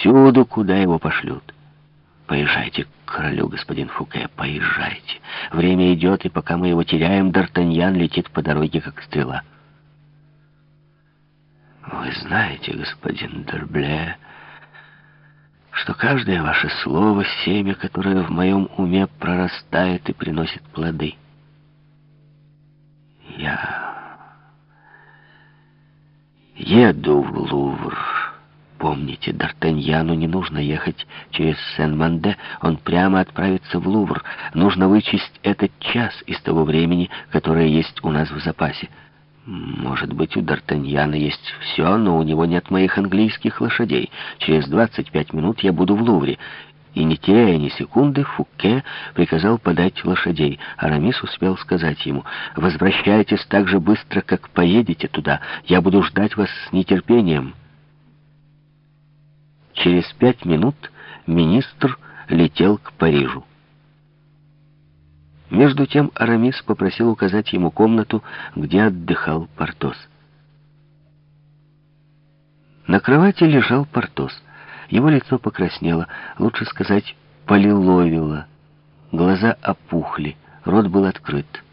всюду, куда его пошлют. Поезжайте к королю, господин Фуке, поезжайте. Время идет, и пока мы его теряем, Д'Артаньян летит по дороге, как стрела. Вы знаете, господин Дербле, что каждое ваше слово — семя, которое в моем уме прорастает и приносит плоды. Я еду в Лувр. Помните, Д'Артаньяну не нужно ехать через Сен-Манде, он прямо отправится в Лувр. Нужно вычесть этот час из того времени, которое есть у нас в запасе. Может быть, у Д'Артаньяна есть все, но у него нет моих английских лошадей. Через 25 минут я буду в Лувре. И не теряя ни секунды, Фуке приказал подать лошадей. Арамис успел сказать ему, «Возвращайтесь так же быстро, как поедете туда. Я буду ждать вас с нетерпением». Через пять минут министр летел к Парижу. Между тем Арамис попросил указать ему комнату, где отдыхал Портос. На кровати лежал Портос. Его лицо покраснело, лучше сказать, полиловило. Глаза опухли, рот был открыт.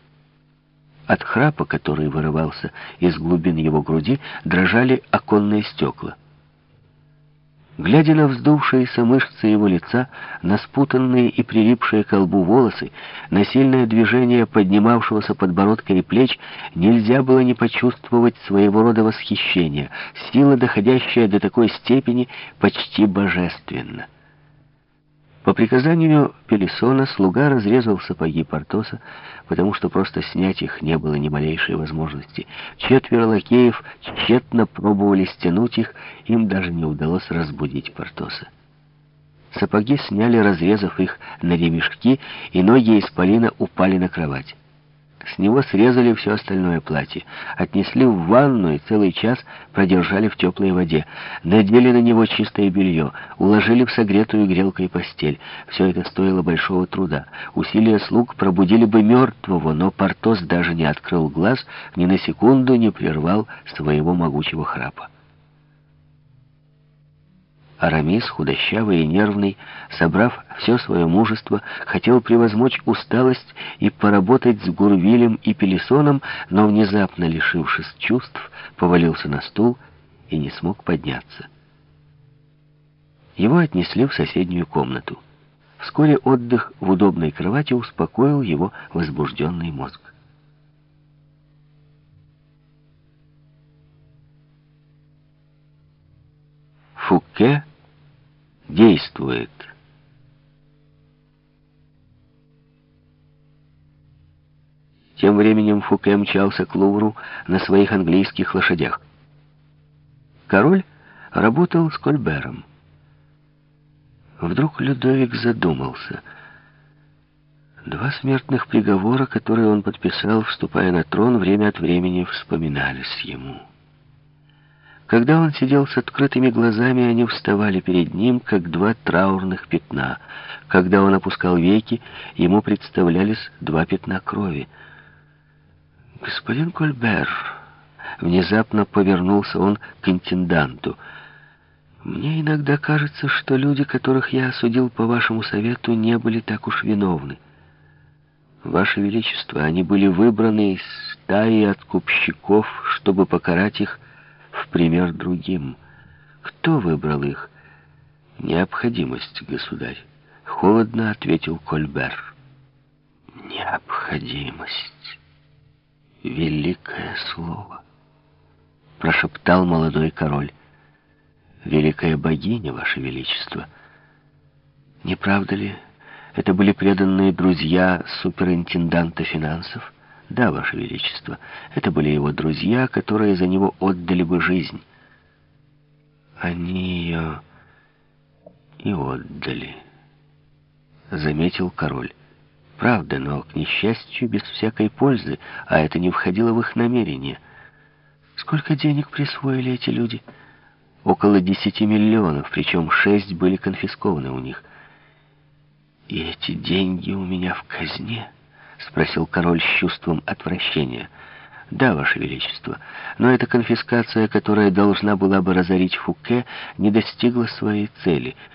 От храпа, который вырывался из глубин его груди, дрожали оконные стекла. Глядя на вздувшиеся мышцы его лица, на спутанные и прилипшие к колбу волосы, на сильное движение поднимавшегося подбородка и плеч, нельзя было не почувствовать своего рода восхищения, сила, доходящая до такой степени, почти божественна. По приказанию Пелесона слуга разрезал сапоги Портоса, потому что просто снять их не было ни малейшей возможности. Четверо лакеев тщетно пробовали стянуть их, им даже не удалось разбудить Портоса. Сапоги сняли, разрезав их на ремешки, и ноги Исполина упали на кровать. С него срезали все остальное платье, отнесли в ванну и целый час продержали в теплой воде, надели на него чистое белье, уложили в согретую грелкой постель. Все это стоило большого труда. Усилия слуг пробудили бы мертвого, но Портос даже не открыл глаз, ни на секунду не прервал своего могучего храпа. Арамис, худощавый и нервный, собрав все свое мужество, хотел превозмочь усталость и поработать с Гурвилем и Пелесоном, но, внезапно лишившись чувств, повалился на стул и не смог подняться. Его отнесли в соседнюю комнату. Вскоре отдых в удобной кровати успокоил его возбужденный мозг. Фуке действует. Тем временем Фуке мчался к Лувру на своих английских лошадях. Король работал с Кольбером. Вдруг Людовик задумался. Два смертных приговора, которые он подписал, вступая на трон, время от времени вспоминались ему. Когда он сидел с открытыми глазами, они вставали перед ним, как два траурных пятна. Когда он опускал веки, ему представлялись два пятна крови. «Господин Кольбер», — внезапно повернулся он к интенданту, — «мне иногда кажется, что люди, которых я осудил по вашему совету, не были так уж виновны. Ваше Величество, они были выбраны из стаи откупщиков, чтобы покарать их, пример другим. Кто выбрал их? Необходимость, государь. Холодно ответил Кольбер. Необходимость. Великое слово. Прошептал молодой король. Великая богиня, ваше величество. Не правда ли, это были преданные друзья суперинтенданта финансов? Да, Ваше Величество, это были его друзья, которые за него отдали бы жизнь. Они ее и отдали, заметил король. Правда, но, к несчастью, без всякой пользы, а это не входило в их намерение. Сколько денег присвоили эти люди? Около десяти миллионов, причем шесть были конфискованы у них. И эти деньги у меня в казне... — спросил король с чувством отвращения. «Да, Ваше Величество, но эта конфискация, которая должна была бы разорить Фуке, не достигла своей цели —